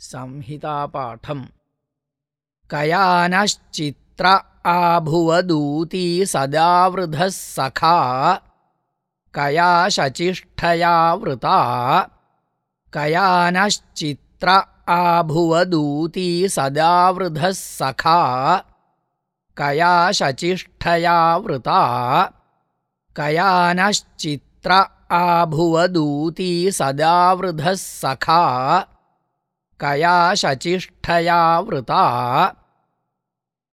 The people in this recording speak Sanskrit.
संहितापाठम्। कयानश्चित्र आभुवदूती सदावृधः सखा। कया शचिष्ठया वृता। कयानश्चित्र आभुवदूती सदावृधः सखा। कया शचिष्ठया वृता। कयानश्चित्र आभुवदूती सदावृधः सखा कया शचिष्ठया वृता